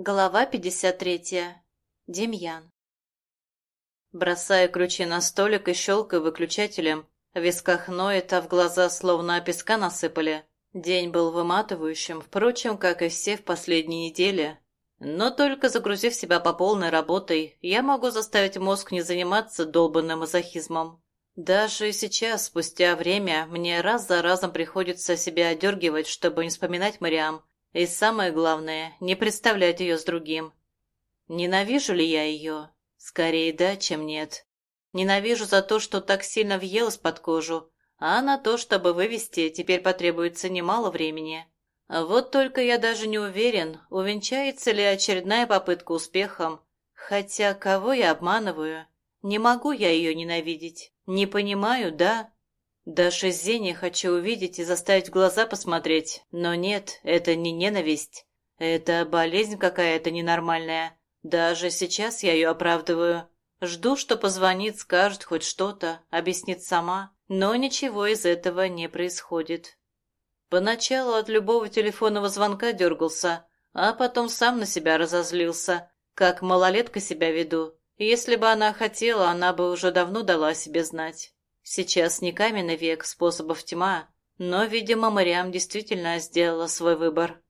Глава 53. Демьян. Бросая ключи на столик и щелкая выключателем, в висках ноет, а в глаза словно песка насыпали. День был выматывающим, впрочем, как и все в последние недели. Но только загрузив себя по полной работой, я могу заставить мозг не заниматься долбанным мазохизмом. Даже сейчас, спустя время, мне раз за разом приходится себя одергивать, чтобы не вспоминать Мариам, и самое главное, не представлять ее с другим. Ненавижу ли я ее? Скорее да, чем нет. Ненавижу за то, что так сильно въелась под кожу, а на то, чтобы вывести, теперь потребуется немало времени. Вот только я даже не уверен, увенчается ли очередная попытка успехом. Хотя кого я обманываю? Не могу я ее ненавидеть. Не понимаю, да? Даже Зене хочу увидеть и заставить глаза посмотреть. Но нет, это не ненависть. Это болезнь какая-то ненормальная. Даже сейчас я ее оправдываю. Жду, что позвонит, скажет хоть что-то, объяснит сама. Но ничего из этого не происходит. Поначалу от любого телефонного звонка дергался, а потом сам на себя разозлился. Как малолетка себя веду. Если бы она хотела, она бы уже давно дала себе знать. Сейчас не каменный век способов тьма, но, видимо, Мариам действительно сделала свой выбор.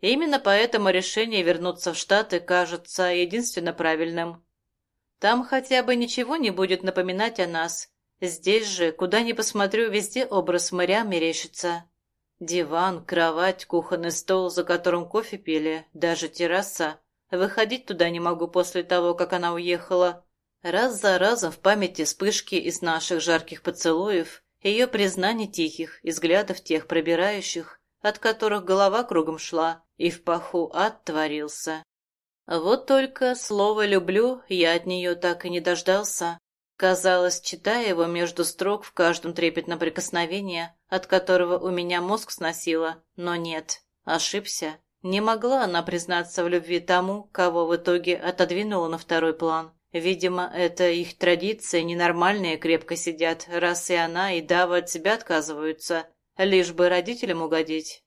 Именно поэтому решение вернуться в Штаты кажется единственно правильным. Там хотя бы ничего не будет напоминать о нас. Здесь же, куда ни посмотрю, везде образ Мариам мерещится. Диван, кровать, кухонный стол, за которым кофе пили, даже терраса. Выходить туда не могу после того, как она уехала. Раз за разом в памяти вспышки из наших жарких поцелуев, ее признаний тихих и взглядов тех пробирающих, от которых голова кругом шла, и в паху ад творился. Вот только слово «люблю» я от нее так и не дождался. Казалось, читая его между строк в каждом трепетном прикосновении, от которого у меня мозг сносило, но нет, ошибся. Не могла она признаться в любви тому, кого в итоге отодвинула на второй план. Видимо, это их традиции ненормальные крепко сидят, раз и она, и Дава от себя отказываются, лишь бы родителям угодить.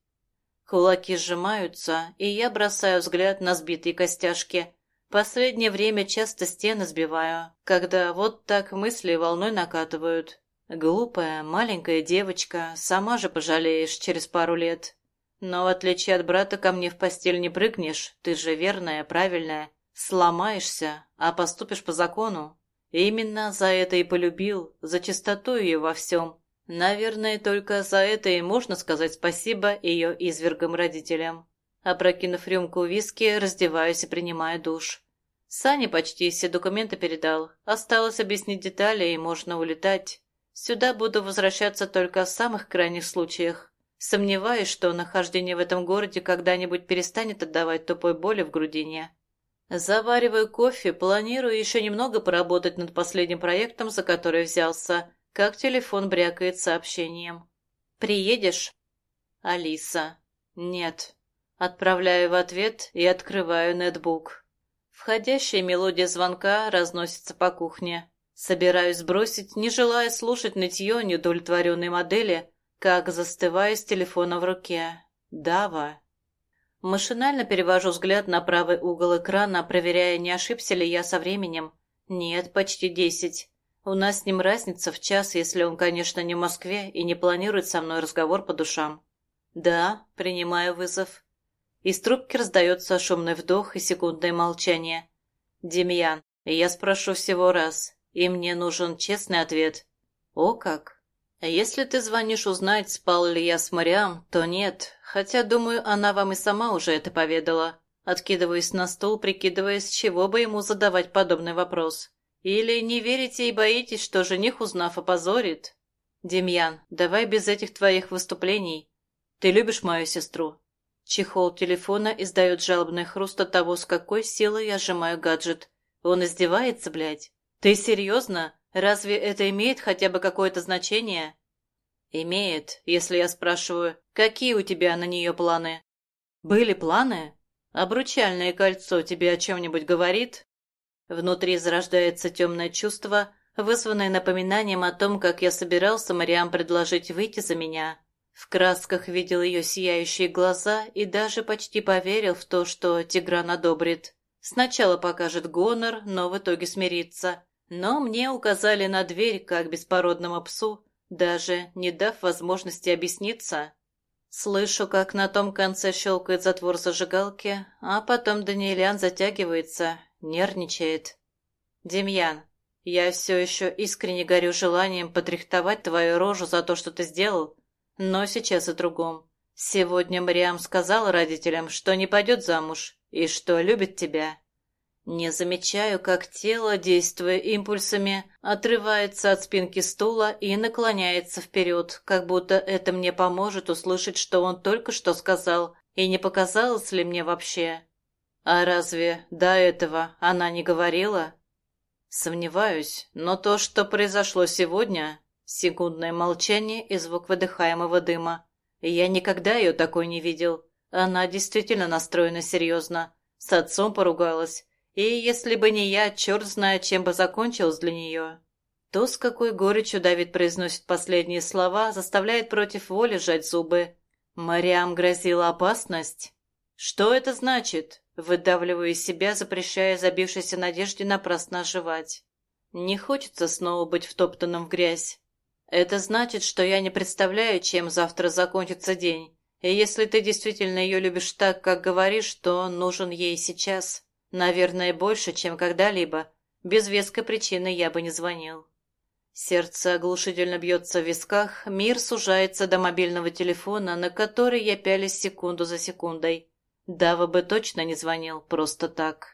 Кулаки сжимаются, и я бросаю взгляд на сбитые костяшки. Последнее время часто стены сбиваю, когда вот так мысли волной накатывают. Глупая, маленькая девочка, сама же пожалеешь через пару лет. Но в отличие от брата ко мне в постель не прыгнешь, ты же верная, правильная, Сломаешься, а поступишь по закону. Именно за это и полюбил, за чистоту ее во всем. Наверное, только за это и можно сказать спасибо ее извергам-родителям. Опрокинув рюмку виски, раздеваюсь и принимаю душ. Сане почти все документы передал. Осталось объяснить детали, и можно улетать. Сюда буду возвращаться только в самых крайних случаях. Сомневаюсь, что нахождение в этом городе когда-нибудь перестанет отдавать тупой боли в грудине. Завариваю кофе, планирую еще немного поработать над последним проектом, за который взялся, как телефон брякает сообщением. «Приедешь?» «Алиса». «Нет». Отправляю в ответ и открываю нетбук. Входящая мелодия звонка разносится по кухне. Собираюсь сбросить, не желая слушать нытье неудовлетворенной модели, как застываю с телефона в руке. Дава. Машинально перевожу взгляд на правый угол экрана, проверяя, не ошибся ли я со временем. Нет, почти десять. У нас с ним разница в час, если он, конечно, не в Москве и не планирует со мной разговор по душам. Да, принимаю вызов. Из трубки раздается шумный вдох и секундное молчание. «Демьян, я спрошу всего раз, и мне нужен честный ответ». «О как!» «Если ты звонишь узнать, спал ли я с Мариам, то нет, хотя, думаю, она вам и сама уже это поведала. Откидываюсь на стул, прикидывая, с чего бы ему задавать подобный вопрос. Или не верите и боитесь, что жених, узнав, опозорит? Демьян, давай без этих твоих выступлений. Ты любишь мою сестру? Чехол телефона издает жалобный хруст от того, с какой силой я сжимаю гаджет. Он издевается, блядь? Ты серьезно? Разве это имеет хотя бы какое-то значение? «Имеет, если я спрашиваю, какие у тебя на нее планы?» «Были планы? Обручальное кольцо тебе о чем-нибудь говорит?» Внутри зарождается темное чувство, вызванное напоминанием о том, как я собирался Мариам предложить выйти за меня. В красках видел ее сияющие глаза и даже почти поверил в то, что Тигран одобрит. Сначала покажет гонор, но в итоге смирится. Но мне указали на дверь, как беспородному псу, даже не дав возможности объясниться. Слышу, как на том конце щелкает затвор зажигалки, а потом Даниэлян затягивается, нервничает. «Демьян, я все еще искренне горю желанием подрихтовать твою рожу за то, что ты сделал, но сейчас о другом. Сегодня Мариам сказала родителям, что не пойдет замуж и что любит тебя. Не замечаю, как тело, действуя импульсами, отрывается от спинки стула и наклоняется вперед, как будто это мне поможет услышать, что он только что сказал, и не показалось ли мне вообще. А разве до этого она не говорила? Сомневаюсь, но то, что произошло сегодня, секундное молчание и звук выдыхаемого дыма, я никогда ее такой не видел. Она действительно настроена серьезно. С отцом поругалась и если бы не я, черт знает, чем бы закончилось для нее. То, с какой горечью Давид произносит последние слова, заставляет против воли сжать зубы. Мариам грозила опасность. Что это значит? Выдавливаю из себя, запрещая забившейся надежде напрасно оживать. Не хочется снова быть втоптанным в грязь. Это значит, что я не представляю, чем завтра закончится день. И если ты действительно ее любишь так, как говоришь, то нужен ей сейчас. Наверное, больше, чем когда-либо. Без веской причины я бы не звонил. Сердце оглушительно бьется в висках, мир сужается до мобильного телефона, на который я пялись секунду за секундой. Дава бы точно не звонил, просто так.